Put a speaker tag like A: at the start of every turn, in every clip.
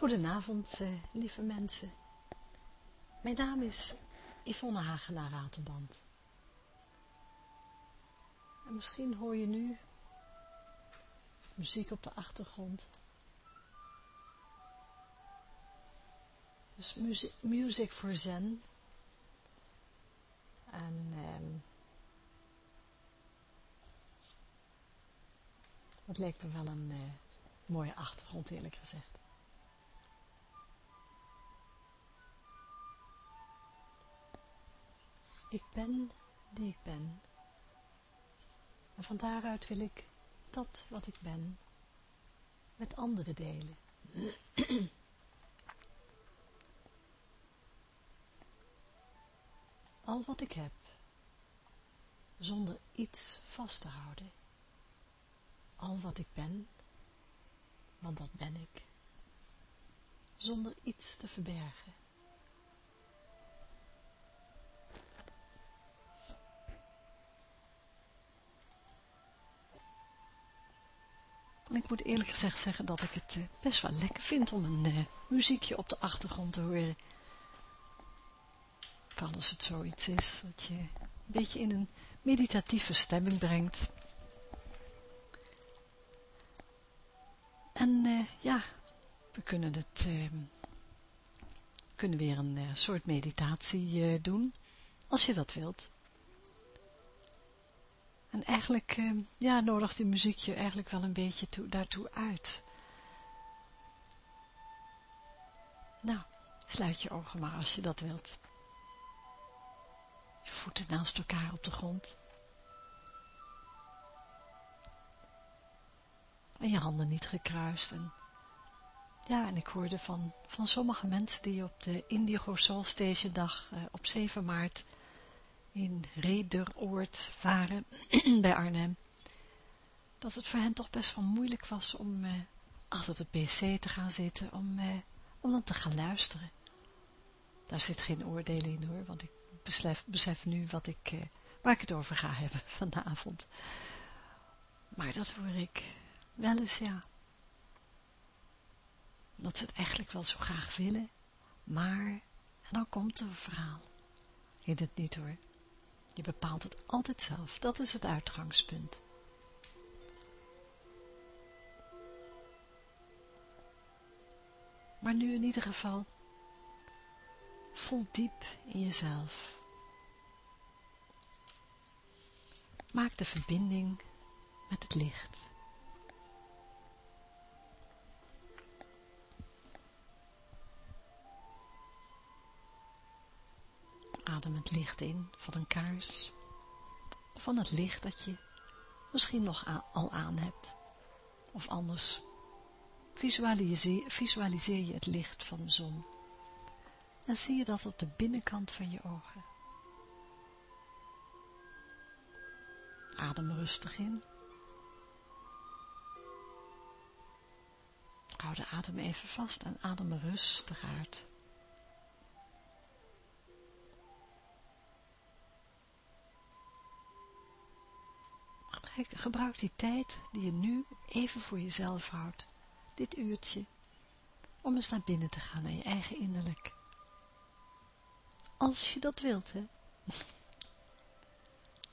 A: Goedenavond, uh, lieve mensen. Mijn naam is Yvonne Hagenaar Ratelband. En misschien hoor je nu muziek op de achtergrond. Dus music, music for Zen. En um, het leek me wel een uh, mooie achtergrond eerlijk gezegd. Ik ben die ik ben. En van daaruit wil ik dat wat ik ben met anderen delen. Al wat ik heb, zonder iets vast te houden. Al wat ik ben, want dat ben ik, zonder iets te verbergen. Ik moet eerlijk gezegd zeggen dat ik het eh, best wel lekker vind om een uh, muziekje op de achtergrond te horen. Kan als het zoiets is, dat je een beetje in een meditatieve stemming brengt. En uh, ja, we kunnen het, ehm, kunnen weer een soort meditatie doen, als je dat wilt. En eigenlijk, uh, ja, nodigt die muziekje eigenlijk wel een beetje toe, daartoe uit. Nou, sluit je ogen maar als je dat wilt. Je voeten naast elkaar op de grond. En je handen niet gekruist. En, ja, en ik hoorde van, van sommige mensen die op de Indigo Soul Station dag uh, op 7 maart in Rederoord waren, bij Arnhem, dat het voor hen toch best wel moeilijk was om eh, achter de pc te gaan zitten, om, eh, om dan te gaan luisteren. Daar zit geen oordeel in hoor, want ik besef, besef nu wat ik, eh, waar ik het over ga hebben vanavond. Maar dat hoor ik wel eens, ja. Dat ze het eigenlijk wel zo graag willen, maar, en dan komt er een verhaal. In het niet hoor. Je bepaalt het altijd zelf. Dat is het uitgangspunt. Maar nu in ieder geval, voel diep in jezelf. Maak de verbinding met het licht. Adem het licht in van een kaars, van het licht dat je misschien nog al aan hebt. Of anders, visualiseer, visualiseer je het licht van de zon. En zie je dat op de binnenkant van je ogen. Adem rustig in. Hou de adem even vast en adem rustig uit. Gebruik die tijd die je nu even voor jezelf houdt, dit uurtje, om eens naar binnen te gaan, naar je eigen innerlijk. Als je dat wilt, hè.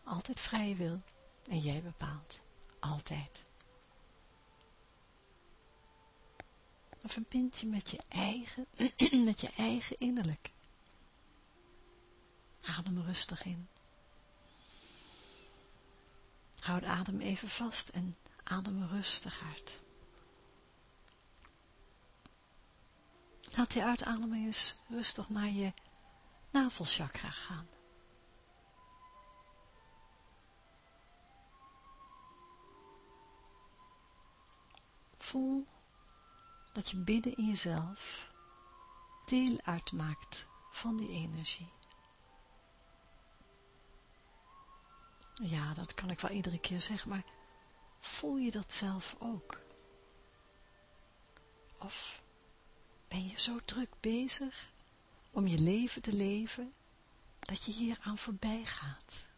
A: Altijd vrije wil en jij bepaalt. Altijd. Dan verbind je met je eigen, met je eigen innerlijk. Adem rustig in. Houd adem even vast en adem rustig uit. Laat die uitademing eens rustig naar je navelchakra gaan. Voel dat je binnen in jezelf deel uitmaakt van die energie. Ja, dat kan ik wel iedere keer zeggen, maar voel je dat zelf ook? Of ben je zo druk bezig om je leven te leven, dat je hier aan voorbij gaat?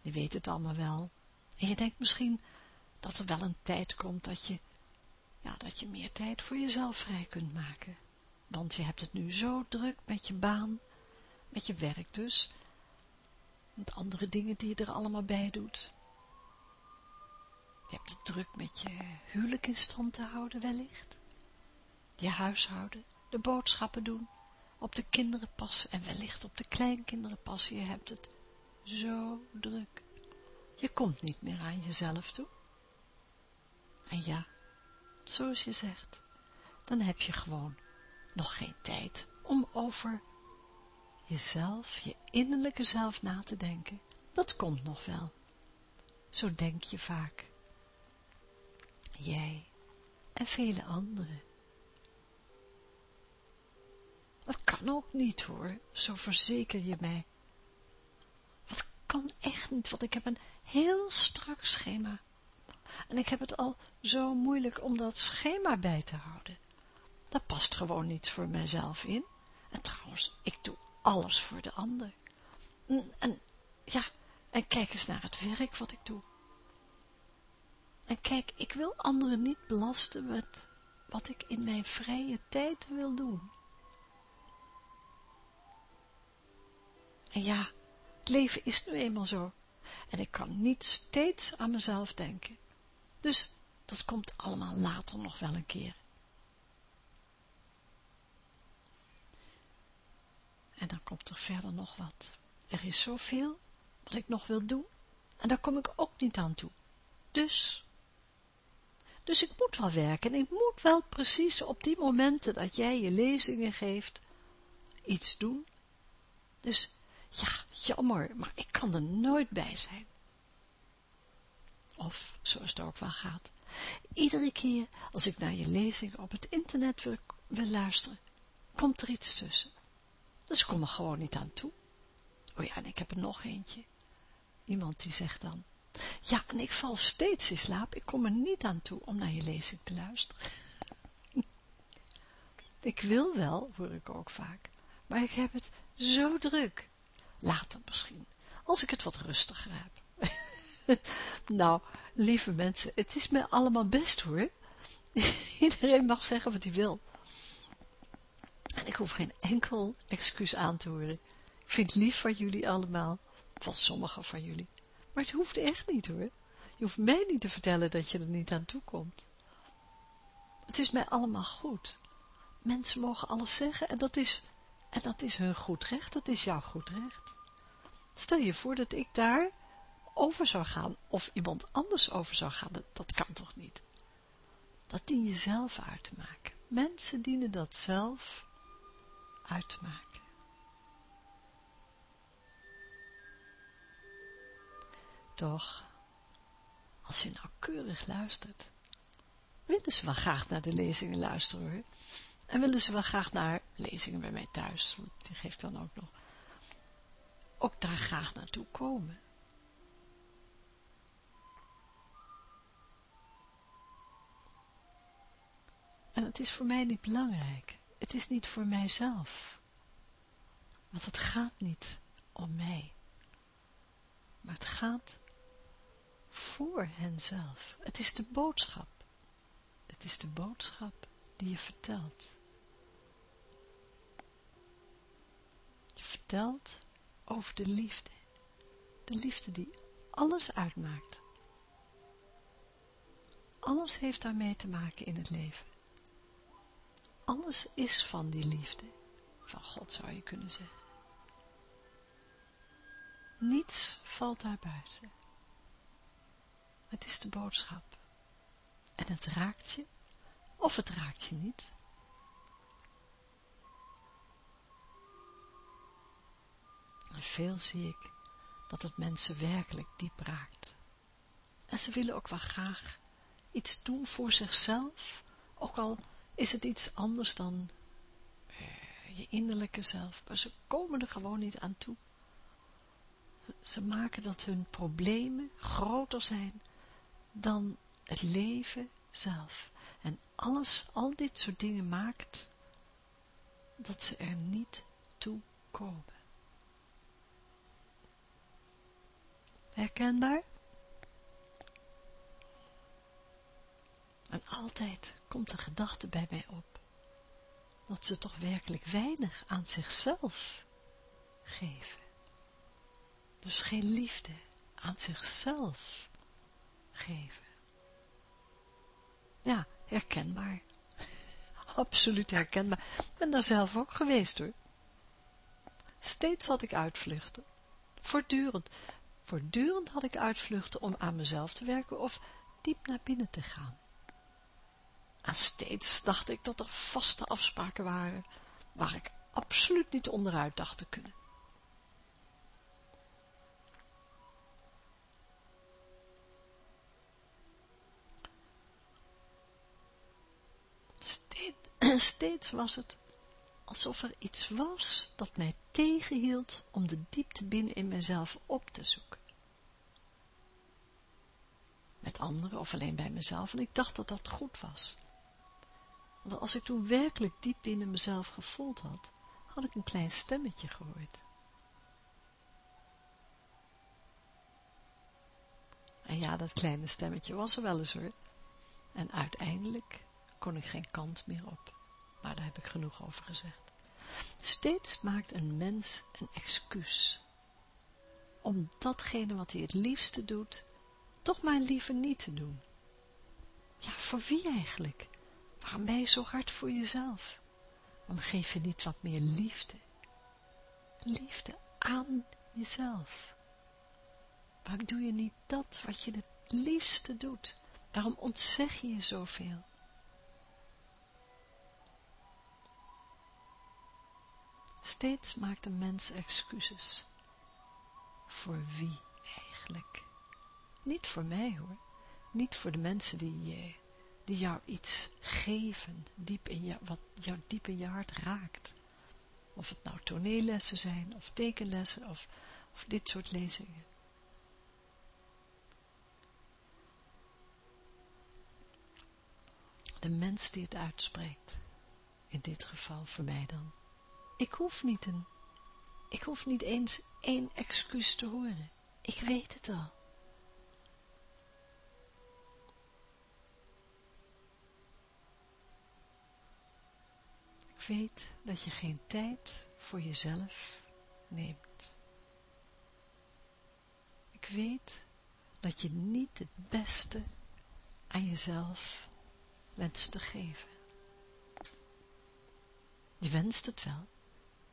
A: Je weet het allemaal wel. En je denkt misschien dat er wel een tijd komt dat je ja, dat je meer tijd voor jezelf vrij kunt maken. Want je hebt het nu zo druk met je baan, met je werk dus, met andere dingen die je er allemaal bij doet. Je hebt het druk met je huwelijk in stand te houden wellicht. Je huishouden, de boodschappen doen, op de kinderen passen en wellicht op de kleinkinderen passen. Je hebt het zo druk. Je komt niet meer aan jezelf toe. En ja, zoals je zegt, dan heb je gewoon nog geen tijd om over jezelf, je innerlijke zelf na te denken. Dat komt nog wel. Zo denk je vaak. Jij en vele anderen. Dat kan ook niet hoor, zo verzeker je mij. Wat kan echt niet, want ik heb een heel strak schema. En ik heb het al zo moeilijk om dat schema bij te houden. Daar past gewoon niets voor mijzelf in. En trouwens, ik doe alles voor de ander. En, ja, en kijk eens naar het werk wat ik doe. En kijk, ik wil anderen niet belasten met wat ik in mijn vrije tijd wil doen. En ja, het leven is nu eenmaal zo. En ik kan niet steeds aan mezelf denken. Dus dat komt allemaal later nog wel een keer. En dan komt er verder nog wat. Er is zoveel wat ik nog wil doen. En daar kom ik ook niet aan toe. Dus, dus ik moet wel werken. En ik moet wel precies op die momenten dat jij je lezingen geeft, iets doen. Dus, ja, jammer, maar ik kan er nooit bij zijn. Of, zoals het ook wel gaat, iedere keer als ik naar je lezingen op het internet wil, wil luisteren, komt er iets tussen. Dus kom er gewoon niet aan toe. Oh ja, en ik heb er nog eentje. Iemand die zegt dan, ja, en ik val steeds in slaap, ik kom er niet aan toe om naar je lezing te luisteren. ik wil wel, hoor ik ook vaak, maar ik heb het zo druk. Later misschien, als ik het wat rustiger heb. nou, lieve mensen, het is mij allemaal best hoor. Iedereen mag zeggen wat hij wil. En ik hoef geen enkel excuus aan te horen. Ik vind het lief van jullie allemaal, van sommigen van jullie. Maar het hoeft echt niet hoor. Je hoeft mij niet te vertellen dat je er niet aan toe komt. Het is mij allemaal goed. Mensen mogen alles zeggen en dat is, en dat is hun goed recht, dat is jouw goed recht. Stel je voor dat ik daar over zou gaan, of iemand anders over zou gaan, dat, dat kan toch niet? Dat dien je zelf uit te maken. Mensen dienen dat zelf uit te maken. Toch, als je nauwkeurig luistert, willen ze wel graag naar de lezingen luisteren. En willen ze wel graag naar lezingen bij mij thuis, die geeft dan ook nog. Ook daar graag naartoe komen. En het is voor mij niet belangrijk. Het is niet voor mijzelf. Want het gaat niet om mij. Maar het gaat voor henzelf. Het is de boodschap. Het is de boodschap die je vertelt. Je vertelt over de liefde. De liefde die alles uitmaakt. Alles heeft daarmee te maken in het leven. Alles is van die liefde. Van God zou je kunnen zeggen. Niets valt daar buiten. Het is de boodschap. En het raakt je, of het raakt je niet. En veel zie ik dat het mensen werkelijk diep raakt. En ze willen ook wel graag iets doen voor zichzelf, ook al is het iets anders dan uh, je innerlijke zelf, maar ze komen er gewoon niet aan toe. Ze maken dat hun problemen groter zijn dan het leven zelf. En alles, al dit soort dingen maakt dat ze er niet toe komen. Herkenbaar? En altijd komt de gedachte bij mij op, dat ze toch werkelijk weinig aan zichzelf geven. Dus geen liefde aan zichzelf geven. Ja, herkenbaar. Absoluut herkenbaar. Ik ben daar zelf ook geweest hoor. Steeds had ik uitvluchten. Voortdurend. Voortdurend had ik uitvluchten om aan mezelf te werken of diep naar binnen te gaan. En steeds dacht ik dat er vaste afspraken waren, waar ik absoluut niet onderuit dacht te kunnen. Steeds, steeds was het alsof er iets was dat mij tegenhield om de diepte binnen in mezelf op te zoeken. Met anderen of alleen bij mezelf, en ik dacht dat dat goed was. Want als ik toen werkelijk diep binnen mezelf gevoeld had, had ik een klein stemmetje gehoord. En ja, dat kleine stemmetje was er wel eens hoor. En uiteindelijk kon ik geen kant meer op. Maar daar heb ik genoeg over gezegd. Steeds maakt een mens een excuus. Om datgene wat hij het liefste doet, toch maar liever niet te doen. Ja, voor wie eigenlijk? Waarom ben je zo hard voor jezelf? Waarom geef je niet wat meer liefde? Liefde aan jezelf. Waarom doe je niet dat wat je het liefste doet? Waarom ontzeg je je zoveel? Steeds maakt een mens excuses. Voor wie eigenlijk? Niet voor mij hoor. Niet voor de mensen die, eh, die jou iets geven, diep in je, wat jou diep in je hart raakt. Of het nou toneellessen zijn, of tekenlessen, of, of dit soort lezingen. De mens die het uitspreekt, in dit geval voor mij dan. Ik hoef niet een, ik hoef niet eens één excuus te horen. Ik weet het al. Weet dat je geen tijd voor jezelf neemt. Ik weet dat je niet het beste aan jezelf wenst te geven. Je wenst het wel,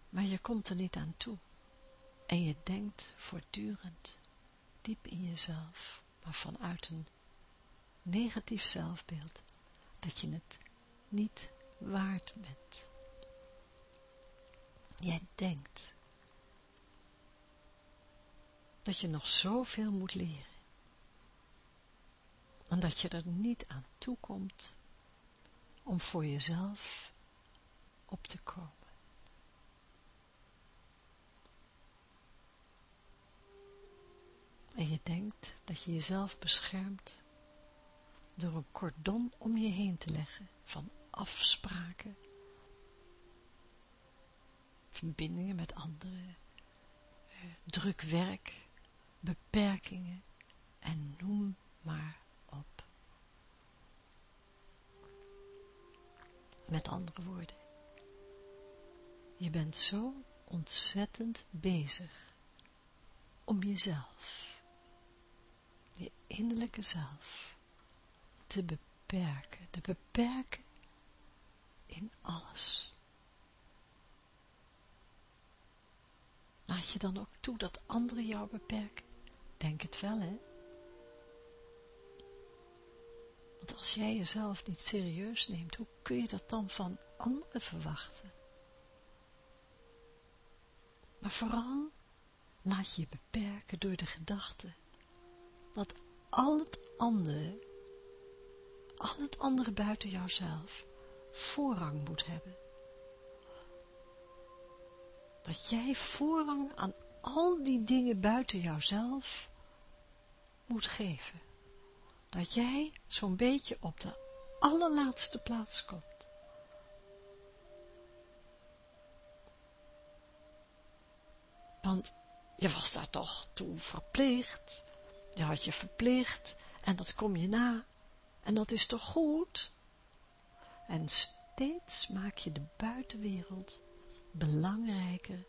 A: maar je komt er niet aan toe. En je denkt voortdurend diep in jezelf, maar vanuit een negatief zelfbeeld, dat je het niet waard bent. Jij denkt dat je nog zoveel moet leren. En dat je er niet aan toe komt om voor jezelf op te komen. En je denkt dat je jezelf beschermt door een cordon om je heen te leggen van afspraken, verbindingen met anderen, eh, druk werk, beperkingen en noem maar op. Met andere woorden, je bent zo ontzettend bezig om jezelf je innerlijke zelf te beperken, te beperken in alles. Laat je dan ook toe dat anderen jou beperken? Denk het wel, hè? Want als jij jezelf niet serieus neemt, hoe kun je dat dan van anderen verwachten? Maar vooral laat je je beperken door de gedachte dat al het andere, al het andere buiten jouzelf, voorrang moet hebben. Dat jij voorrang aan al die dingen buiten jouzelf moet geven. Dat jij zo'n beetje op de allerlaatste plaats komt. Want je was daar toch toe verplicht je had je verplicht en dat kom je na. En dat is toch goed? En steeds maak je de buitenwereld belangrijker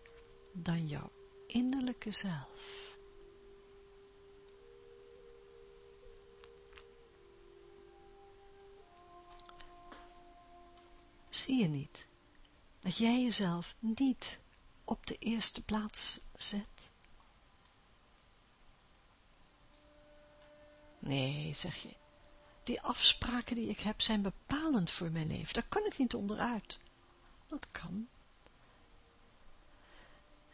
A: dan jouw innerlijke zelf. Zie je niet dat jij jezelf niet op de eerste plaats zet? Nee, zeg je, die afspraken die ik heb zijn bepalend voor mijn leven. Daar kan ik niet onderuit. Dat kan.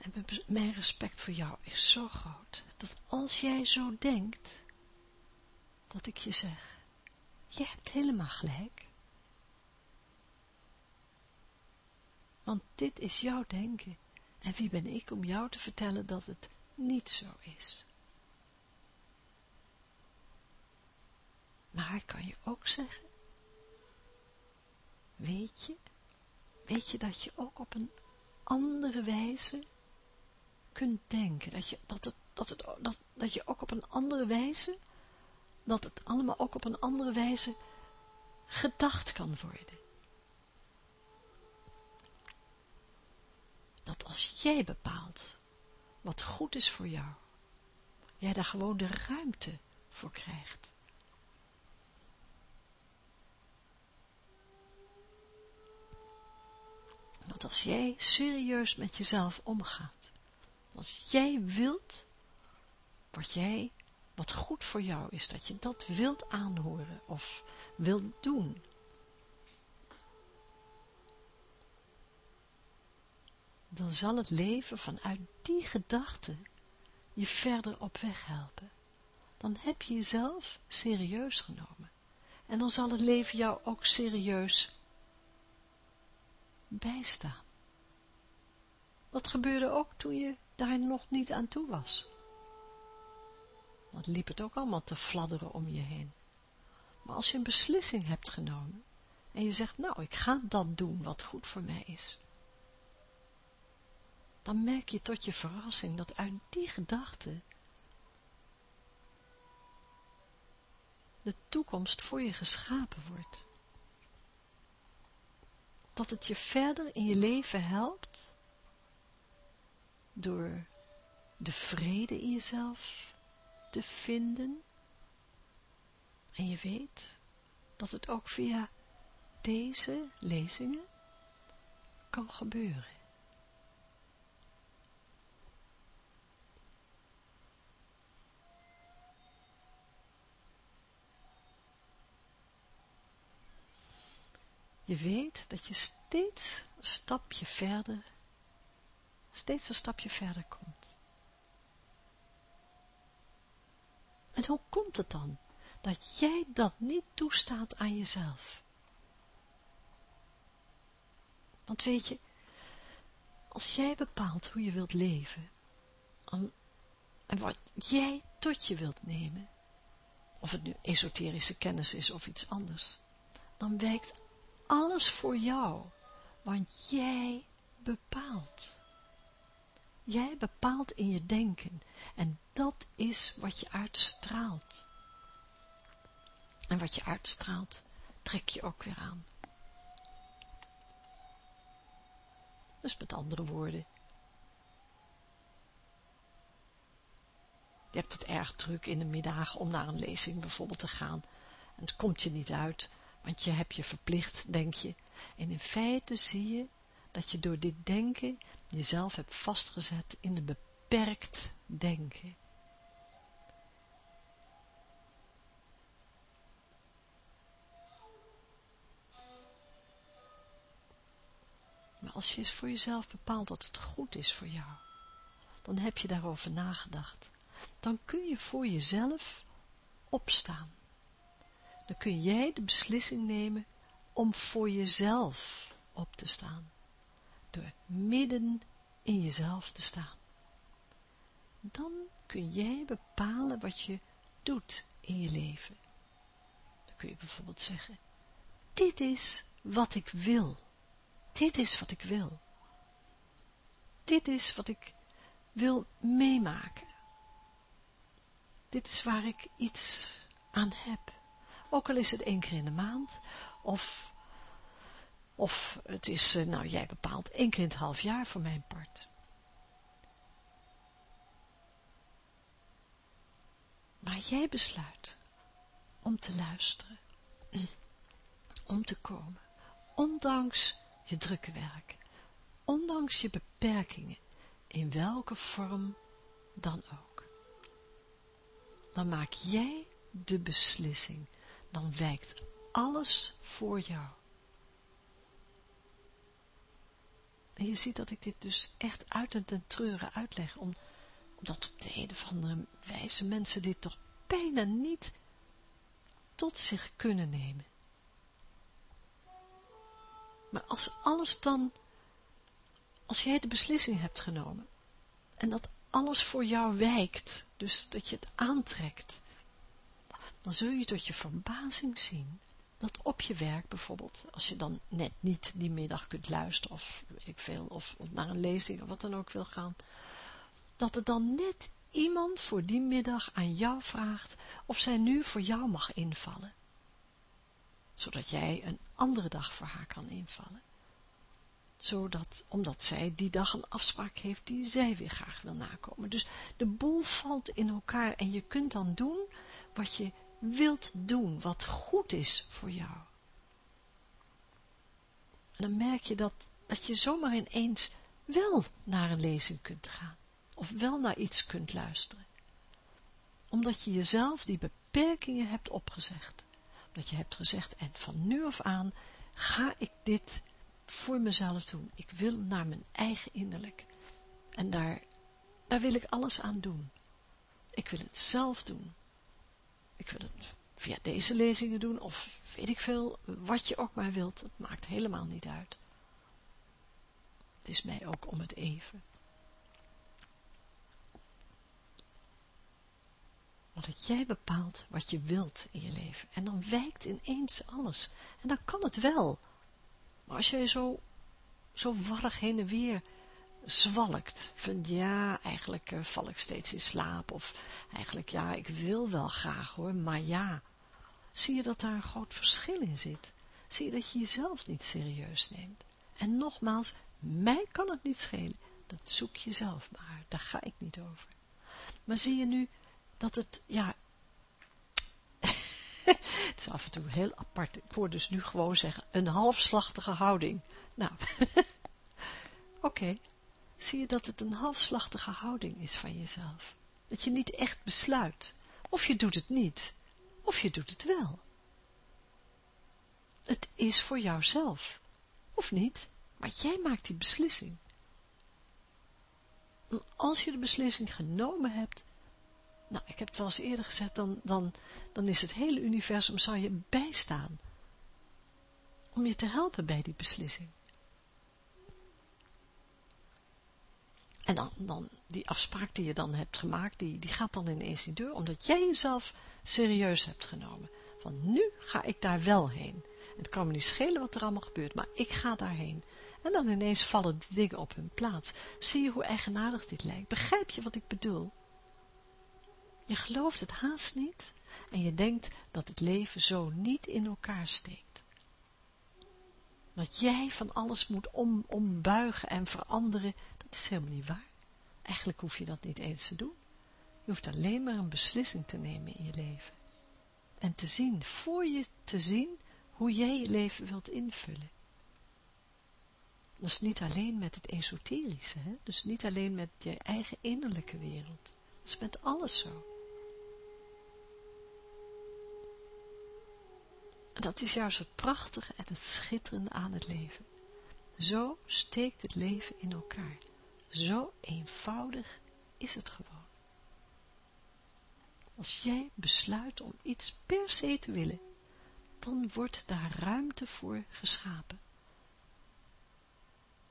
A: En mijn respect voor jou is zo groot, dat als jij zo denkt, dat ik je zeg, je hebt helemaal gelijk. Want dit is jouw denken. En wie ben ik om jou te vertellen dat het niet zo is? Maar kan je ook zeggen, weet je, weet je dat je ook op een andere wijze kunt denken, dat je, dat het, dat het, dat, dat je ook op een andere wijze, dat het allemaal ook op een andere wijze gedacht kan worden. Dat als jij bepaalt wat goed is voor jou, jij daar gewoon de ruimte voor krijgt. Dat als jij serieus met jezelf omgaat, als jij wilt, wat jij, wat goed voor jou is, dat je dat wilt aanhoren of wilt doen, dan zal het leven vanuit die gedachte je verder op weg helpen. Dan heb je jezelf serieus genomen. En dan zal het leven jou ook serieus bijstaan. Dat gebeurde ook toen je daar nog niet aan toe was. Dan liep het ook allemaal te fladderen om je heen. Maar als je een beslissing hebt genomen en je zegt, nou, ik ga dat doen wat goed voor mij is, dan merk je tot je verrassing dat uit die gedachte de toekomst voor je geschapen wordt. Dat het je verder in je leven helpt door de vrede in jezelf te vinden. En je weet dat het ook via deze lezingen kan gebeuren. Je weet dat je steeds een stapje verder, steeds een stapje verder komt. En hoe komt het dan dat jij dat niet toestaat aan jezelf? Want weet je, als jij bepaalt hoe je wilt leven, en wat jij tot je wilt nemen, of het nu esoterische kennis is of iets anders, dan wijkt alles voor jou, want jij bepaalt. Jij bepaalt in je denken en dat is wat je uitstraalt. En wat je uitstraalt, trek je ook weer aan. Dus met andere woorden, je hebt het erg druk in de middag om naar een lezing bijvoorbeeld te gaan en het komt je niet uit want je hebt je verplicht, denk je. En in feite zie je dat je door dit denken jezelf hebt vastgezet in een beperkt denken. Maar als je eens voor jezelf bepaalt dat het goed is voor jou, dan heb je daarover nagedacht. Dan kun je voor jezelf opstaan dan kun jij de beslissing nemen om voor jezelf op te staan. Door midden in jezelf te staan. Dan kun jij bepalen wat je doet in je leven. Dan kun je bijvoorbeeld zeggen, dit is wat ik wil. Dit is wat ik wil. Dit is wat ik wil meemaken. Dit is waar ik iets aan heb Ook al is het één keer in de maand, of, of het is, eh, nou jij bepaalt één keer in het half jaar voor mijn part. Maar jij besluit om te luisteren, om te komen, ondanks je drukke werk, ondanks je beperkingen, in welke vorm dan ook. Dan maak jij de beslissing, dan wijkt alles voor jou. En je ziet dat ik dit dus echt uit en ten treuren uitleg, om, omdat op de een of andere wijze mensen dit toch bijna niet tot zich kunnen nemen. Maar als alles dan, als jij de beslissing hebt genomen, en dat alles voor jou wijkt, dus dat je het aantrekt, dan zul je tot je verbazing zien dat op je werk bijvoorbeeld, als je dan net niet die middag kunt luisteren of weet ik veel, of, naar een lezing of wat dan ook wil gaan, dat er dan net iemand voor die middag aan jou vraagt of zij nu voor jou mag invallen, zodat jij een andere dag voor haar kan invallen. Zodat, omdat zij die dag een afspraak heeft die zij weer graag wil nakomen. Dus de boel valt in elkaar en je kunt dan doen wat je wilt doen, wat goed is voor jou. En dan merk je dat, dat je zomaar ineens wel naar een lezing kunt gaan of wel naar iets kunt luisteren. Omdat je jezelf die beperkingen hebt opgezegd. Omdat je hebt gezegd, en van nu af aan ga ik dit voor mezelf doen. Ik wil naar mijn eigen innerlijk. En daar, daar wil ik alles aan doen. Ik wil het zelf doen. Ik wil het via deze lezingen doen, of weet ik veel, wat je ook maar wilt. Het maakt helemaal niet uit. Het is mij ook om het even. dat jij bepaalt wat je wilt in je leven. En dan wijkt ineens alles. En dan kan het wel. Maar als jij zo, zo warrig heen en weer zwalkt, van ja, eigenlijk uh, val ik steeds in slaap, of eigenlijk ja, ik wil wel graag hoor, maar ja, zie je dat daar een groot verschil in zit. Zie je dat je jezelf niet serieus neemt. En nogmaals, mij kan het niet schelen, dat zoek je zelf maar, daar ga ik niet over. Maar zie je nu dat het, ja, het is af en toe heel apart. Ik hoor dus nu gewoon zeggen, een halfslachtige houding. Nou, oké. Zie je dat het een halfslachtige houding is van jezelf? Dat je niet echt besluit. Of je doet het niet, of je doet het wel. Het is voor jouzelf. Of niet, maar jij maakt die beslissing. Als je de beslissing genomen hebt, nou, ik heb het wel eens eerder gezegd, dan, dan, dan is het hele universum, zou je bijstaan. Om je te helpen bij die beslissing. En dan, die afspraak die je dan hebt gemaakt, die, die gaat dan ineens niet door, omdat jij jezelf serieus hebt genomen. Van nu ga ik daar wel heen. En het kan me niet schelen wat er allemaal gebeurt, maar ik ga daarheen. En dan ineens vallen die dingen op hun plaats. Zie je hoe eigenaardig dit lijkt? Begrijp je wat ik bedoel? Je gelooft het haast niet en je denkt dat het leven zo niet in elkaar steekt. Dat jij van alles moet om, ombuigen en veranderen, dat is helemaal niet waar. Eigenlijk hoef je dat niet eens te doen. Je hoeft alleen maar een beslissing te nemen in je leven. En te zien, voor je te zien, hoe jij je leven wilt invullen. Dat is niet alleen met het esoterische, hè? dus niet alleen met je eigen innerlijke wereld. Dat is met alles zo. dat is juist het prachtige en het schitterende aan het leven. Zo steekt het leven in elkaar. Zo eenvoudig is het gewoon. Als jij besluit om iets per se te willen, dan wordt daar ruimte voor geschapen.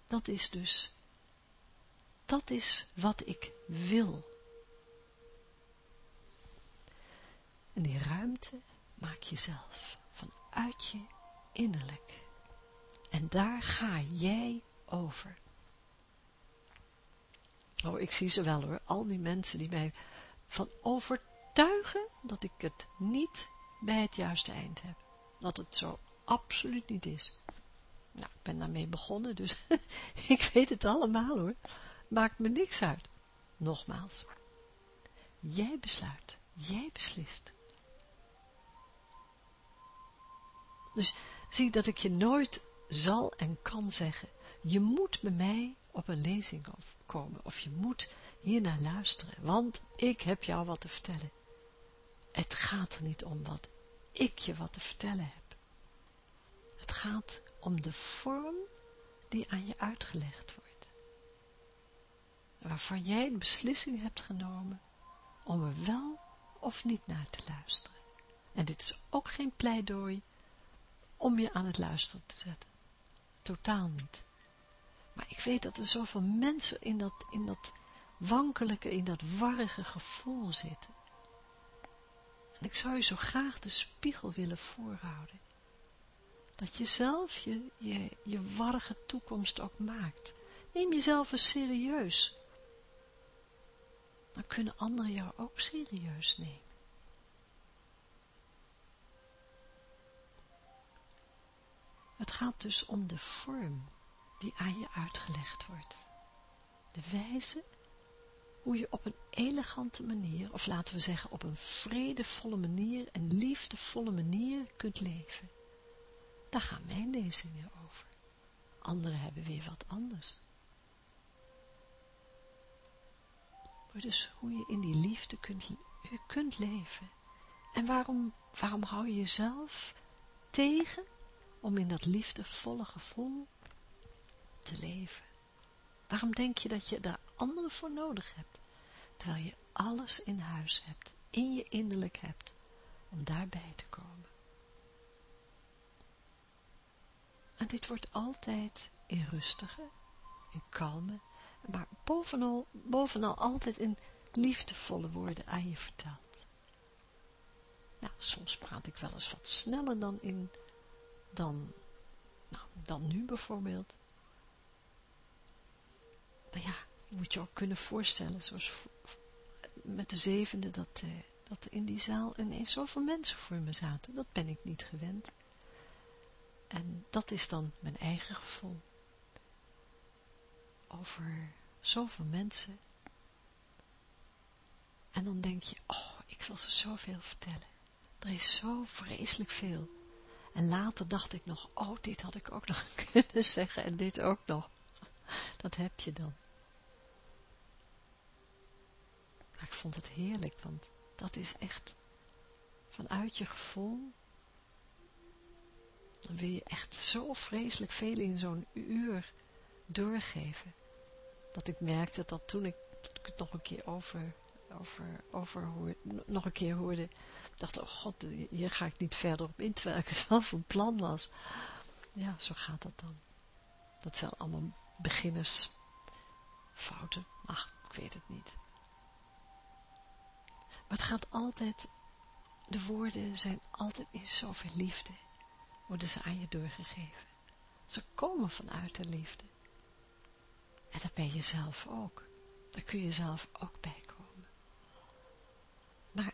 A: Dat is dus, dat is wat ik wil. En die ruimte maak je zelf uit je innerlijk. En daar ga jij over. Oh, ik zie ze wel hoor, al die mensen die mij van overtuigen dat ik het niet bij het juiste eind heb. Dat het zo absoluut niet is. Nou, ik ben daarmee begonnen, dus ik weet het allemaal hoor. Maakt me niks uit. Nogmaals. Jij besluit. Jij beslist. Dus zie dat ik je nooit zal en kan zeggen, je moet bij mij op een lezing komen, of je moet hier naar luisteren, want ik heb jou wat te vertellen. Het gaat er niet om wat ik je wat te vertellen heb. Het gaat om de vorm die aan je uitgelegd wordt. Waarvan jij de beslissing hebt genomen om er wel of niet naar te luisteren. En dit is ook geen pleidooi om je aan het luisteren te zetten. Totaal niet. Maar ik weet dat er zoveel mensen in dat, in dat wankelijke, in dat warrige gevoel zitten. En ik zou je zo graag de spiegel willen voorhouden. Dat je zelf je, je, je warrige toekomst ook maakt. Neem jezelf eens serieus. Dan kunnen anderen jou ook serieus nemen. Het gaat dus om de vorm die aan je uitgelegd wordt. De wijze hoe je op een elegante manier, of laten we zeggen op een vredevolle manier en liefdevolle manier kunt leven. Daar gaan mijn lezingen over. Anderen hebben weer wat anders. Maar dus hoe je in die liefde kunt, kunt leven. En waarom, waarom hou je jezelf tegen om in dat liefdevolle gevoel te leven? Waarom denk je dat je daar anderen voor nodig hebt, terwijl je alles in huis hebt, in je innerlijk hebt, om daarbij te komen? En dit wordt altijd in rustige, in kalme, maar bovenal, bovenal altijd in liefdevolle woorden aan je verteld. Nou, soms praat ik wel eens wat sneller dan in dan, nou, dan nu bijvoorbeeld. Maar ja, moet je ook kunnen voorstellen, zoals met de zevende, dat, uh, dat in die zaal ineens zoveel mensen voor me zaten. Dat ben ik niet gewend. En dat is dan mijn eigen gevoel. Over zoveel mensen. En dan denk je, oh, ik wil ze zoveel vertellen. Er is zo vreselijk veel. En later dacht ik nog, oh, dit had ik ook nog kunnen zeggen en dit ook nog. Dat heb je dan. Maar ik vond het heerlijk, want dat is echt vanuit je gevoel. Dan wil je echt zo vreselijk veel in zo'n uur doorgeven. Dat ik merkte dat toen ik, het nog een keer over, over, over hoorde, nog een keer hoorde, dacht, oh god, hier ga ik niet verder op in, terwijl ik het wel van plan was. Ja, zo gaat dat dan. Dat zijn allemaal beginners fouten. Ach, ik weet het niet. Maar het gaat altijd, de woorden zijn altijd in zoveel liefde, worden ze aan je doorgegeven. Ze komen vanuit de liefde. En dat ben je zelf ook. Daar kun je zelf ook bij komen. Maar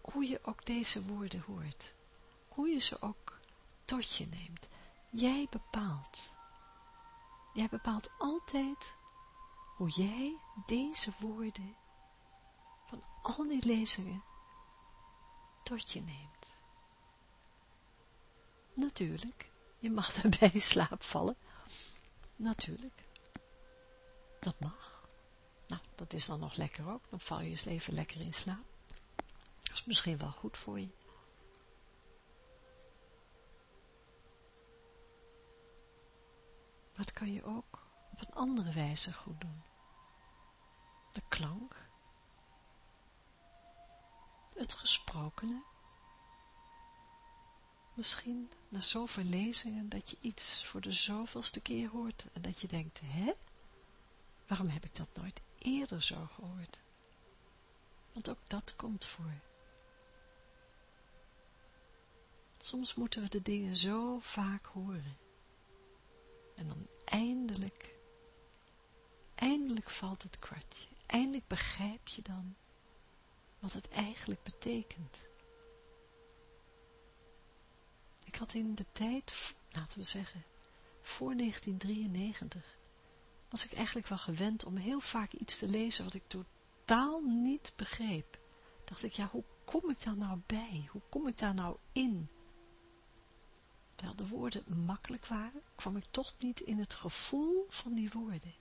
A: hoe je ook deze woorden hoort, hoe je ze ook tot je neemt, jij bepaalt. Jij bepaalt altijd hoe jij deze woorden van al die lezingen tot je neemt. Natuurlijk, je mag daarbij in slaap vallen. Natuurlijk. Dat mag. Nou, dat is dan nog lekker ook. Dan val je eens even lekker in slaap. Dat is misschien wel goed voor je. Wat kan je ook op een andere wijze goed doen? De klank. Het gesprokene. Misschien na zoveel lezingen dat je iets voor de zoveelste keer hoort en dat je denkt, hè? Waarom heb ik dat nooit eerder zo gehoord? Want ook dat komt voor. Soms moeten we de dingen zo vaak horen. En dan eindelijk, eindelijk valt het kwartje. Eindelijk begrijp je dan wat het eigenlijk betekent. Ik had in de tijd, laten we zeggen, voor 1993, was ik eigenlijk wel gewend om heel vaak iets te lezen wat ik totaal niet begreep. Dacht ik, ja, hoe kom ik daar nou bij? Hoe kom ik daar nou in? Terwijl de woorden makkelijk waren, kwam ik toch niet in het gevoel van die woorden.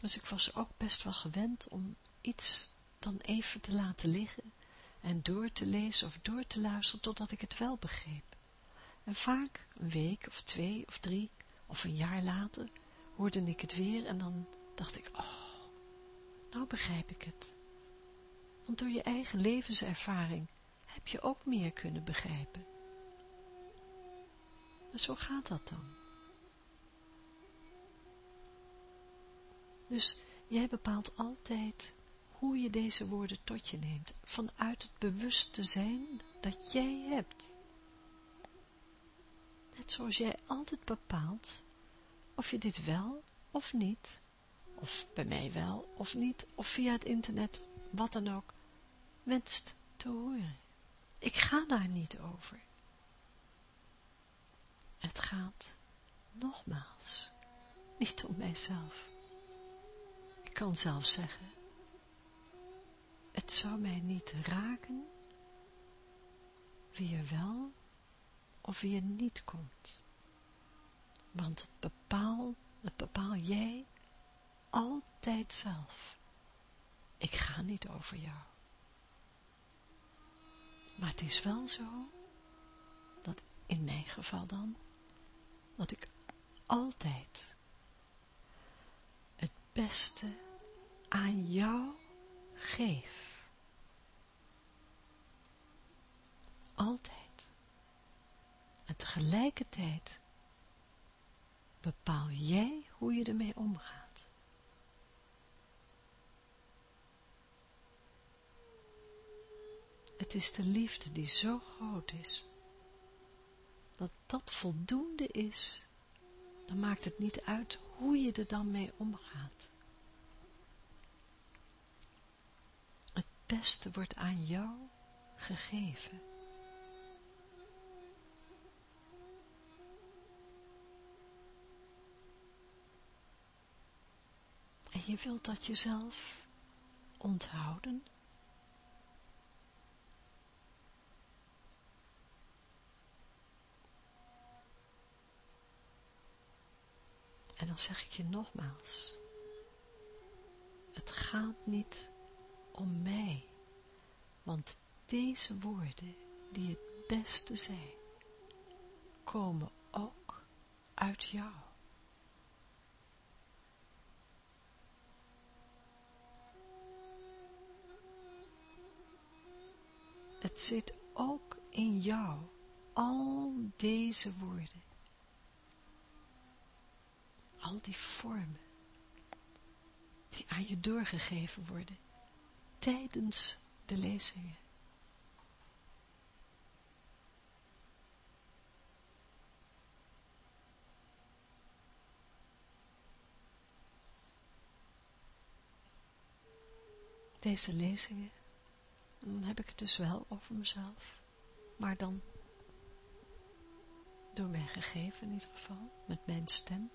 A: Dus ik was ook best wel gewend om iets dan even te laten liggen en door te lezen of door te luisteren totdat ik het wel begreep. En vaak, een week of twee of drie of een jaar later, hoorde ik het weer en dan dacht ik, oh, nou begrijp ik het. Want door je eigen levenservaring heb je ook meer kunnen begrijpen. En zo gaat dat dan. Dus jij bepaalt altijd hoe je deze woorden tot je neemt, vanuit het bewust te zijn dat jij hebt. Net zoals jij altijd bepaalt of je dit wel of niet, of bij mij wel of niet, of via het internet, wat dan ook, wenst te horen. Ik ga daar niet over. Het gaat, nogmaals, niet om mijzelf. Ik kan zelf zeggen, het zou mij niet raken wie er wel of wie er niet komt. Want het bepaal, het bepaal jij altijd zelf. Ik ga niet over jou. Maar het is wel zo, dat in mijn geval dan, dat ik altijd het beste aan jou geef. Altijd. En tegelijkertijd bepaal jij hoe je ermee omgaat. Het is de liefde die zo groot is, dat dat voldoende is, dan maakt het niet uit hoe je er dan mee omgaat. Het beste wordt aan jou gegeven. En je wilt dat jezelf onthouden En dan zeg ik je nogmaals, het gaat niet om mij, want deze woorden die het beste zijn, komen ook uit jou. Het zit ook in jou, al deze woorden al die vormen die aan je doorgegeven worden tijdens de lezingen. Deze lezingen, dan heb ik het dus wel over mezelf, maar dan door mij gegeven in ieder geval, met mijn stem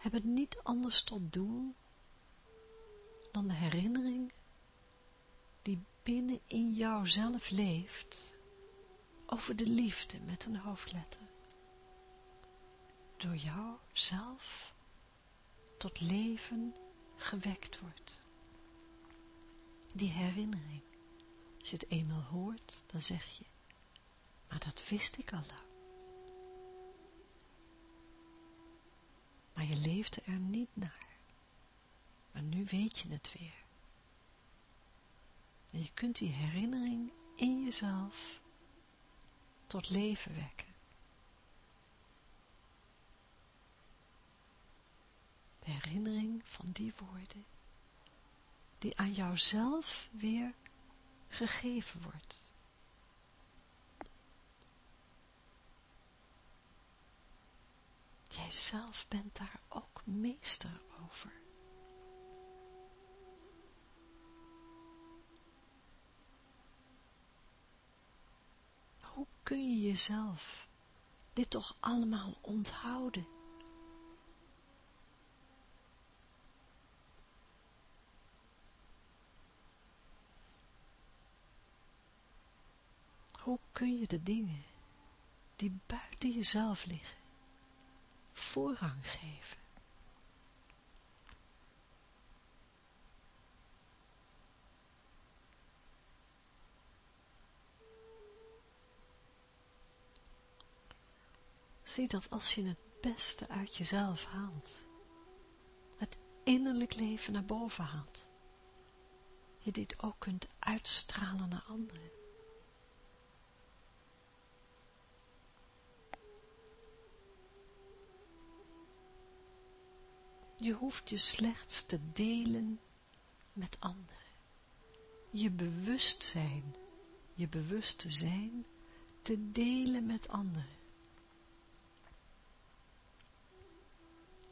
A: hebben niet anders tot doel dan de herinnering die binnen in jou zelf leeft over de liefde met een hoofdletter. Door jou zelf tot leven gewekt wordt. Die herinnering, als je het eenmaal hoort, dan zeg je, maar dat wist ik al lang. Maar je leefde er niet naar. Maar nu weet je het weer. En je kunt die herinnering in jezelf tot leven wekken. De herinnering van die woorden die aan jouzelf weer gegeven wordt. Jij zelf bent daar ook meester over. kun je jezelf dit toch allemaal onthouden? Hoe kun je de dingen die buiten jezelf liggen voorrang geven? Zie dat als je het beste uit jezelf haalt, het innerlijk leven naar boven haalt, je dit ook kunt uitstralen naar anderen. Je hoeft je slechts te delen met anderen. Je bewustzijn, je bewust te zijn, te delen met anderen.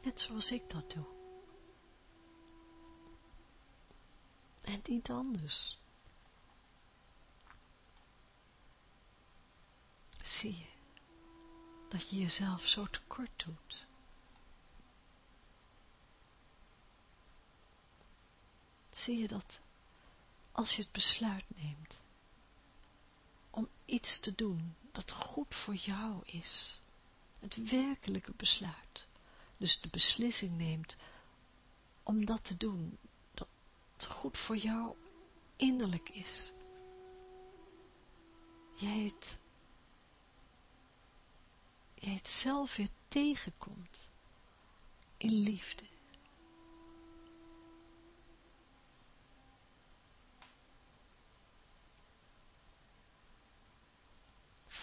A: Net zoals ik dat doe. En niet anders. Zie je dat je jezelf zo tekort doet. Zie je dat als je het besluit neemt om iets te doen dat goed voor jou is, het werkelijke besluit, dus de beslissing neemt om dat te doen, dat goed voor jou innerlijk is. Jij het, jij het zelf weer tegenkomt in liefde.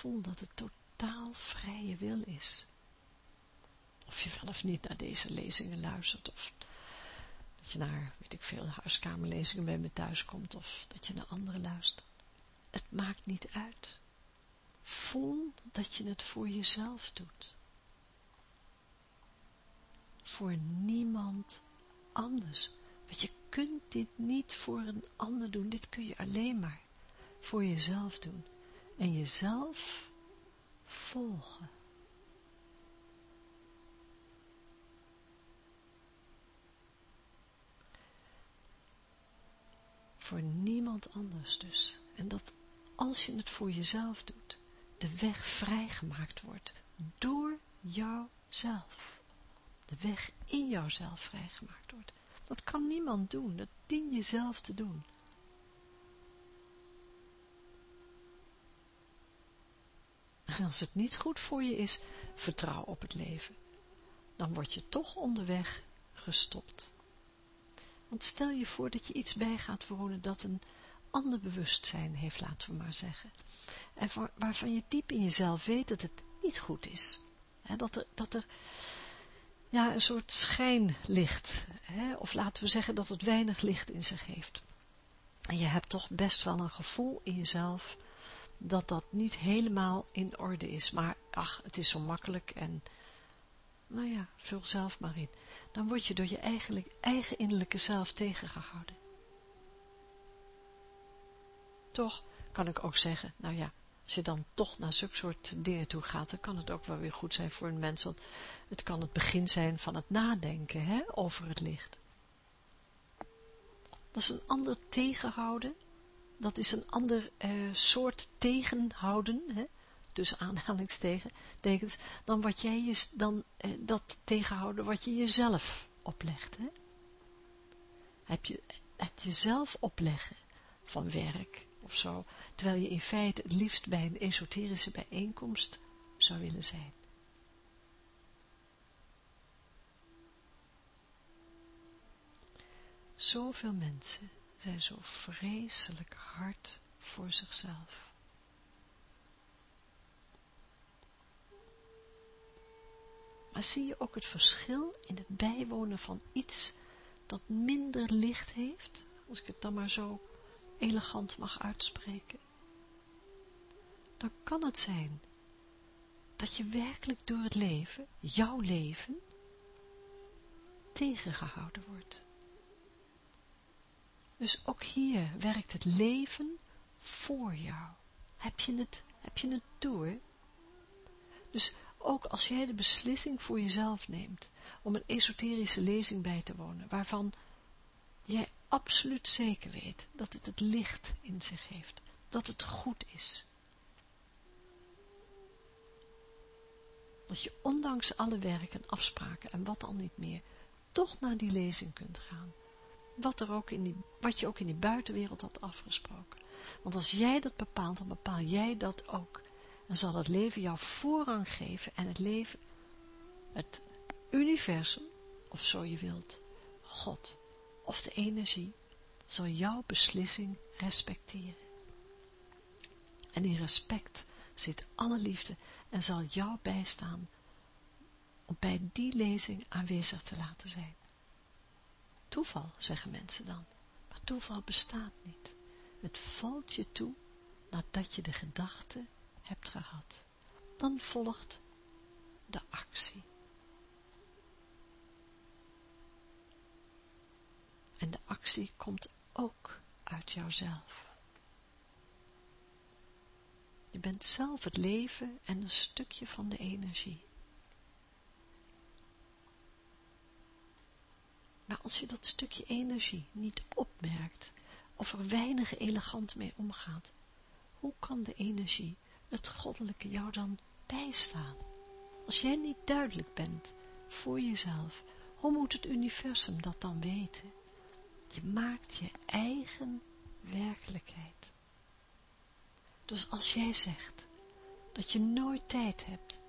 A: Voel dat het totaal vrije wil is of je wel of niet naar deze lezingen luistert, of dat je naar, weet ik veel, huiskamerlezingen bij me thuis komt, of dat je naar anderen luistert. Het maakt niet uit. Voel dat je het voor jezelf doet. Voor niemand anders. Want je kunt dit niet voor een ander doen, dit kun je alleen maar voor jezelf doen. En jezelf volgen. Voor niemand anders dus. En dat als je het voor jezelf doet, de weg vrijgemaakt wordt door jouzelf. De weg in jouzelf vrijgemaakt wordt. Dat kan niemand doen, dat dien je zelf te doen. Als het niet goed voor je is, vertrouw op het leven. Dan word je toch onderweg gestopt. Want stel je voor dat je iets bij gaat wonen dat een ander bewustzijn heeft, laten we maar zeggen. En waarvan je diep in jezelf weet dat het niet goed is. dat er, dat er ja, een soort schijn ligt. of laten we zeggen dat het weinig licht in zich heeft. En je hebt toch best wel een gevoel in jezelf dat dat niet helemaal in orde is. Maar ach, het is zo makkelijk en nou ja, vul zelf maar in dan word je door je eigen, eigen innerlijke zelf tegengehouden. Toch kan ik ook zeggen, nou ja, als je dan toch naar zulke soort dingen toe gaat, dan kan het ook wel weer goed zijn voor een mens, want het kan het begin zijn van het nadenken hè, over het licht. Dat is een ander tegenhouden, dat is een ander uh, soort tegenhouden, hè, dus aanhalingstekens, dan wat jij je, dan eh, dat tegenhouden wat je jezelf oplegt. Hè? Heb je het jezelf opleggen van werk of zo, terwijl je in feite het liefst bij een esoterische bijeenkomst zou willen zijn. Zoveel mensen zijn zo vreselijk hard voor zichzelf. Maar zie je ook het verschil in het bijwonen van iets dat minder licht heeft, als ik het dan maar zo elegant mag uitspreken, dan kan het zijn dat je werkelijk door het leven, jouw leven, tegengehouden wordt. Dus ook hier werkt het leven voor jou. Heb je het, heb je het door. Dus ook als jij de beslissing voor jezelf neemt om een esoterische lezing bij te wonen, waarvan jij absoluut zeker weet dat het het licht in zich heeft, dat het goed is. Dat je ondanks alle werk en afspraken en wat al niet meer, toch naar die lezing kunt gaan. Wat, er ook in die, wat je ook in die buitenwereld had afgesproken. Want als jij dat bepaalt, dan bepaal jij dat ook. En zal het leven jou voorrang geven en het leven, het universum, of zo je wilt, God of de energie, zal jouw beslissing respecteren. En in respect zit alle liefde en zal jou bijstaan om bij die lezing aanwezig te laten zijn. Toeval, zeggen mensen dan, maar toeval bestaat niet. Het valt je toe nadat je de gedachte hebt gehad. Dan volgt de actie. En de actie komt ook uit jouzelf. Je bent zelf het leven en een stukje van de energie. Maar als je dat stukje energie niet opmerkt, of er weinig elegant mee omgaat, hoe kan de energie, het goddelijke, jou dan bijstaan? Als jij niet duidelijk bent voor jezelf, hoe moet het universum dat dan weten? Je maakt je eigen werkelijkheid. Dus als jij zegt dat je nooit tijd hebt,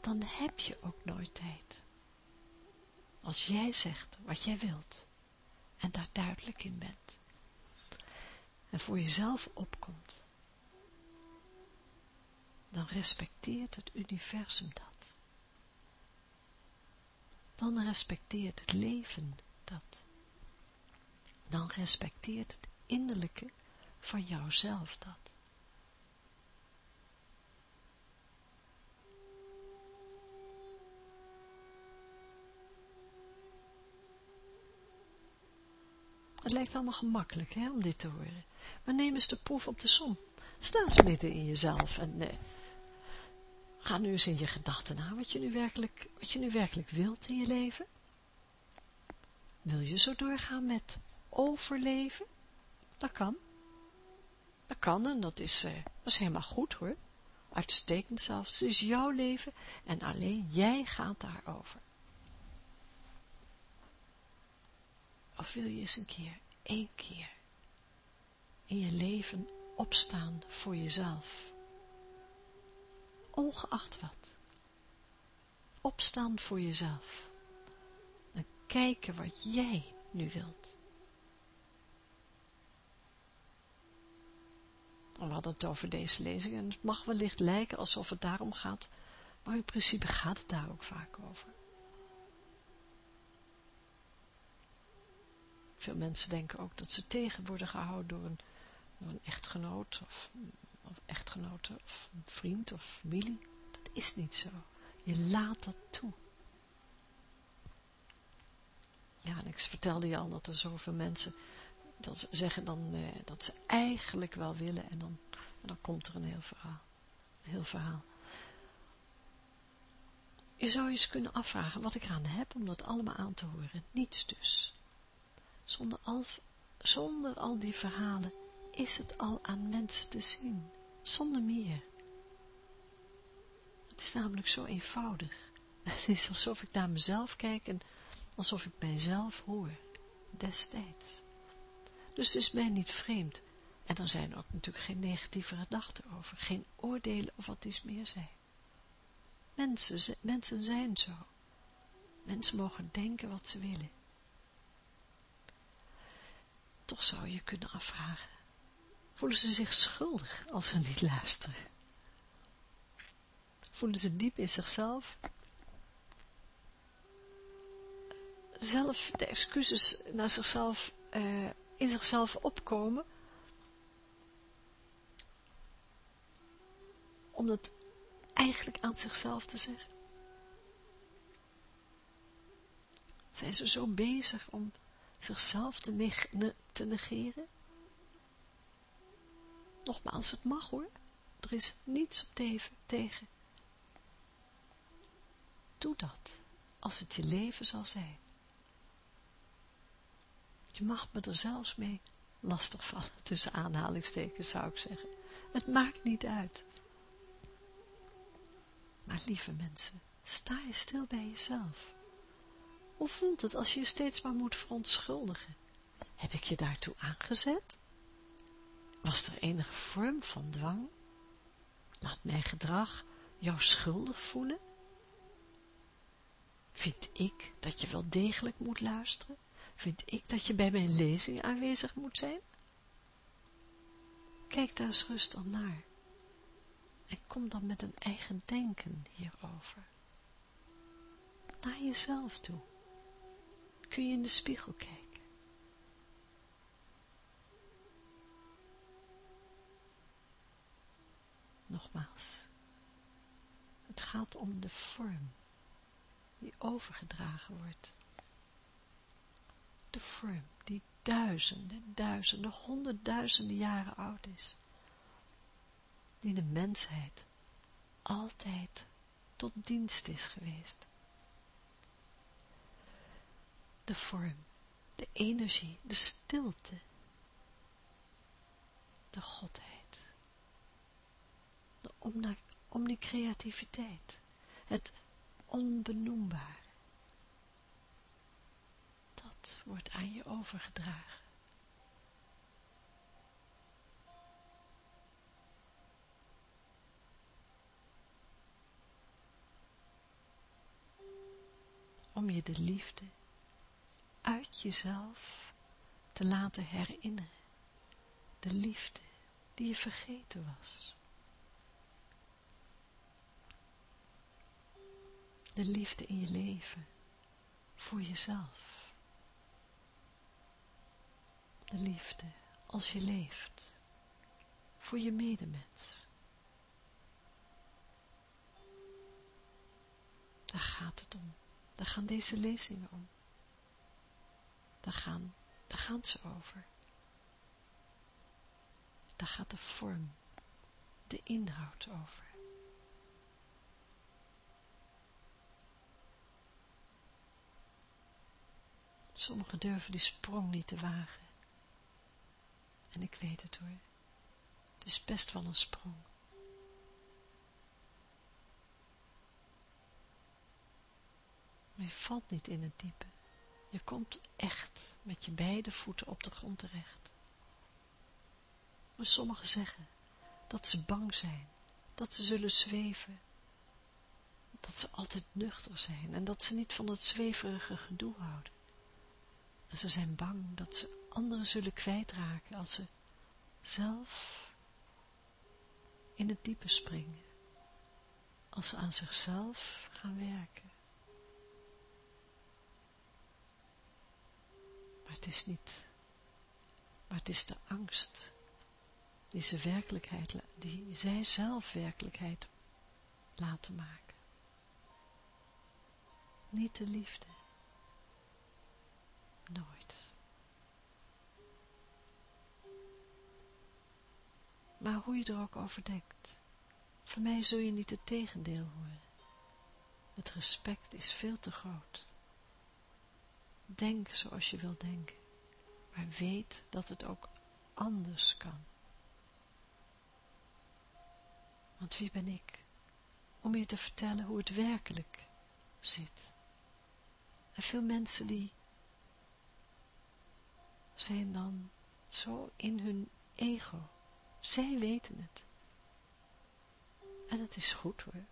A: dan heb je ook nooit tijd. Als jij zegt wat jij wilt en daar duidelijk in bent en voor jezelf opkomt, dan respecteert het universum dat. Dan respecteert het leven dat. Dan respecteert het innerlijke van jouzelf dat. Het lijkt allemaal gemakkelijk hè, om dit te horen. Maar neem eens de proef op de som. Sta eens midden in jezelf en eh, ga nu eens in je gedachten na wat je, nu werkelijk, wat je nu werkelijk wilt in je leven. Wil je zo doorgaan met overleven? Dat kan. Dat kan en dat is, eh, dat is helemaal goed hoor. Uitstekend zelfs. Het is jouw leven en alleen jij gaat daarover. Of wil je eens een keer, één keer, in je leven opstaan voor jezelf? Ongeacht wat. Opstaan voor jezelf. En kijken wat jij nu wilt. We hadden het over deze lezing en het mag wellicht lijken alsof het daarom gaat, maar in principe gaat het daar ook vaak over. Veel mensen denken ook dat ze tegen worden gehouden door een, door een echtgenoot of, of echtgenote of een vriend of familie. Dat is niet zo. Je laat dat toe. Ja, en ik vertelde je al dat er zoveel mensen dat ze zeggen dan eh, dat ze eigenlijk wel willen en dan, en dan komt er een heel verhaal. Een heel verhaal. Je zou je eens kunnen afvragen wat ik eraan heb om dat allemaal aan te horen. Niets dus. Zonder al, zonder al die verhalen is het al aan mensen te zien, zonder meer. Het is namelijk zo eenvoudig. Het is alsof ik naar mezelf kijk en alsof ik mijzelf hoor, destijds. Dus het is mij niet vreemd. En er zijn ook natuurlijk geen negatieve gedachten over, geen oordelen of wat is meer zijn. Mensen, mensen zijn zo. Mensen mogen denken wat ze willen. Toch zou je kunnen afvragen, voelen ze zich schuldig als ze niet luisteren? Voelen ze diep in zichzelf zelf de excuses naar zichzelf, uh, in zichzelf opkomen, om dat eigenlijk aan zichzelf te zeggen? Zijn ze zo bezig om zichzelf te, te negeren? Nogmaals, het mag hoor. er is niets op tegen. Doe dat, als het je leven zal zijn. Je mag me er zelfs mee lastigvallen, tussen aanhalingstekens zou ik zeggen. Het maakt niet uit. Maar lieve mensen, sta je stil bij jezelf. Hoe voelt het als je je steeds maar moet verontschuldigen? Heb ik je daartoe aangezet? Was er enige vorm van dwang? Laat mijn gedrag jou schuldig voelen? Vind ik dat je wel degelijk moet luisteren? Vind ik dat je bij mijn lezing aanwezig moet zijn? Kijk daar eens rustig naar. En kom dan met een eigen denken hierover. Naar jezelf toe. Kun je in de spiegel kijken. Nogmaals. Het gaat om de vorm die overgedragen wordt. De vorm die duizenden, duizenden, honderdduizenden jaren oud is. Die de mensheid altijd tot dienst is geweest. De vorm, de energie, de stilte, de Godheid, de omnicreativiteit, het onbenoembaar wordt aan je overgedragen. Om je de liefde uit jezelf te laten herinneren. De liefde die je vergeten was. De liefde in je leven voor jezelf de liefde als je leeft, voor je medemens. Daar gaat het om. Daar gaan deze lezingen om. Daar gaan, daar gaan ze over. Daar gaat de vorm, de inhoud over. Sommigen durven die sprong niet te wagen. En ik weet het hoor. Het is best wel een sprong. Maar je valt niet in het diepe. Je komt echt met je beide voeten op de grond terecht. Maar sommigen zeggen dat ze bang zijn, dat ze zullen zweven, dat ze altijd nuchter zijn en dat ze niet van het zweverige gedoe houden. En ze zijn bang dat ze anderen zullen kwijtraken als ze zelf in het diepe springen. Als ze aan zichzelf gaan werken. Maar het is niet, maar het is de angst die ze werkelijkheid, die zij zelf werkelijkheid laten maken. Niet de liefde. Nooit. Maar hoe je er ook over denkt, voor mij zul je niet het tegendeel horen. Het respect is veel te groot. Denk zoals je wilt denken, maar weet dat het ook anders kan. Want wie ben ik om je te vertellen hoe het werkelijk zit? En veel mensen die zijn dan zo in hun ego. Zij weten het. En het is goed hoor.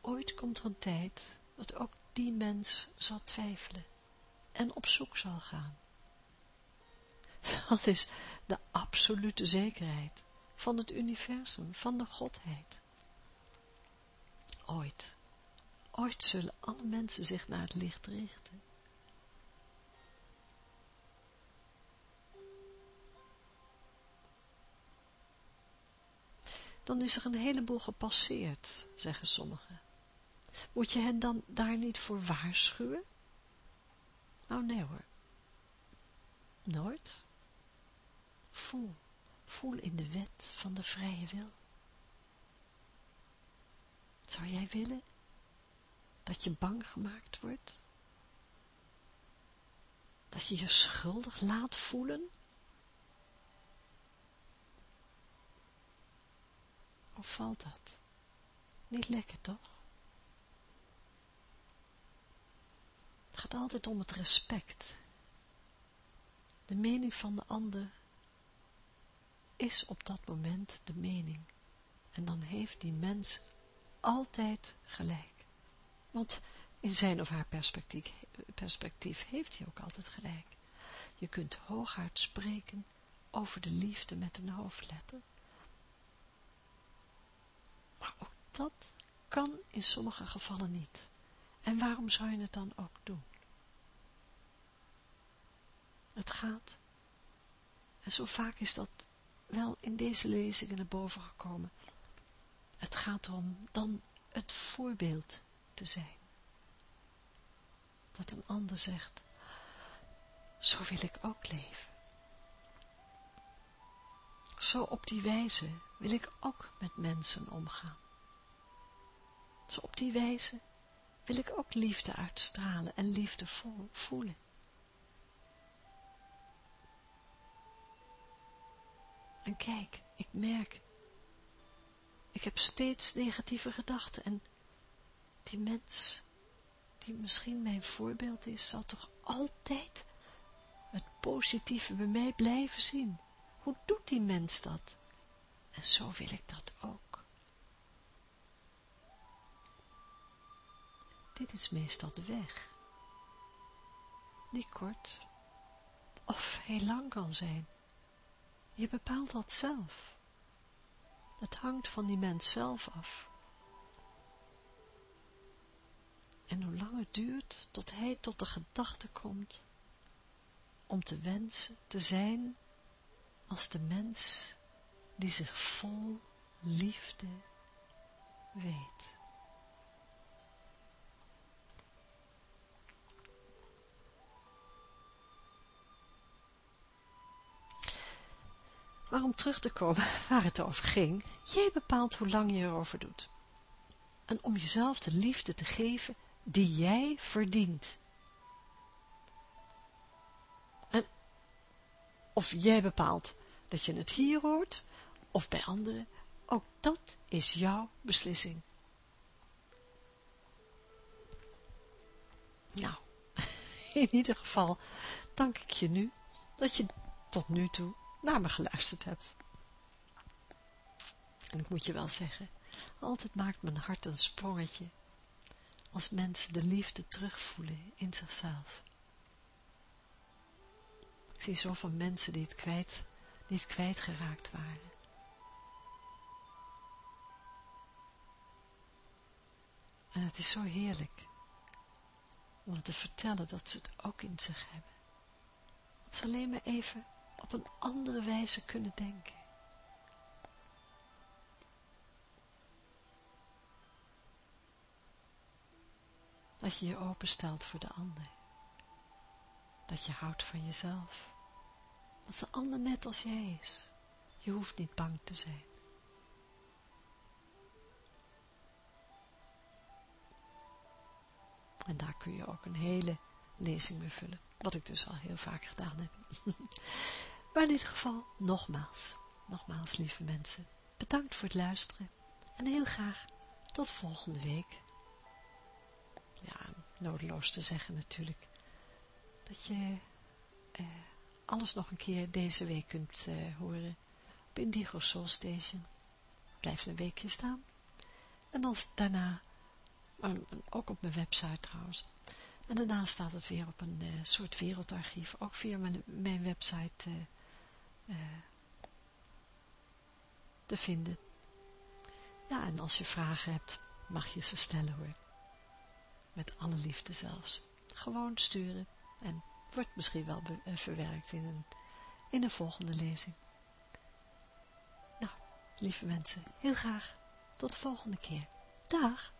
A: Ooit komt er een tijd dat ook die mens zal twijfelen en op zoek zal gaan. Dat is de absolute zekerheid van het universum, van de Godheid. Ooit, ooit zullen alle mensen zich naar het licht richten. dan is er een heleboel gepasseerd, zeggen sommigen. Moet je hen dan daar niet voor waarschuwen? Nou, nee hoor. Nooit. Voel, Voel in de wet van de vrije wil. Zou jij willen dat je bang gemaakt wordt? Dat je je schuldig laat voelen? Hoe valt dat? Niet lekker, toch? Gaat altijd om het respect. De mening van de ander is op dat moment de mening. En dan heeft die mens altijd gelijk. Want in zijn of haar perspectief, perspectief heeft hij ook altijd gelijk. Je kunt hooguit spreken over de liefde met een hoofdletter. Maar ook dat kan in sommige gevallen niet. En waarom zou je het dan ook doen? Het gaat, en zo vaak is dat wel in deze lezingen naar boven gekomen, het gaat erom dan het voorbeeld te zijn. Dat een ander zegt, zo wil ik ook leven. Zo op die wijze wil ik ook met mensen omgaan. Zo op die wijze wil ik ook liefde uitstralen en liefde voelen. En kijk, ik merk, ik heb steeds negatieve gedachten en die mens, die misschien mijn voorbeeld is, zal toch altijd het positieve bij mij blijven zien. Hoe doet die mens dat? En zo wil ik dat ook. Dit is meestal de weg, die kort of heel lang kan zijn. Je bepaalt dat zelf. Het hangt van die mens zelf af. En hoe lang het duurt tot hij tot de gedachte komt om te wensen te zijn als de mens die zich vol liefde weet. Maar om terug te komen waar het over ging, jij bepaalt hoe lang je erover doet. En om jezelf de liefde te geven die jij verdient. En of jij bepaalt dat je het hier hoort, of bij anderen, ook dat is jouw beslissing. Nou, in ieder geval dank ik je nu dat je tot nu toe naar me geluisterd hebt. En ik moet je wel zeggen, altijd maakt mijn hart een sprongetje als mensen de liefde terugvoelen in zichzelf. Ik zie zoveel mensen die het kwijt, niet kwijtgeraakt waren. En het is zo heerlijk om het te vertellen dat ze het ook in zich hebben. Dat ze alleen maar even op een andere wijze kunnen denken. Dat je je openstelt voor de ander. Dat je houdt van jezelf. Dat de ander net als jij is. Je hoeft niet bang te zijn. En daar kun je ook een hele lezing mee vullen. Wat ik dus al heel vaak gedaan heb. Maar in ieder geval, nogmaals, nogmaals lieve mensen, bedankt voor het luisteren en heel graag tot volgende week. Ja, nodeloos te zeggen natuurlijk, dat je eh, alles nog een keer deze week kunt eh, horen op Indigo Soul Station. Blijf een weekje staan. En dan daarna, ook op mijn website trouwens. En daarna staat het weer op een uh, soort wereldarchief, ook via mijn, website uh, te vinden. Ja, en als je vragen hebt, mag je ze stellen hoor. Met alle liefde zelfs. Gewoon sturen en wordt misschien wel uh, verwerkt in een, in een volgende lezing. Nou, lieve mensen, heel graag tot de volgende keer. Dag!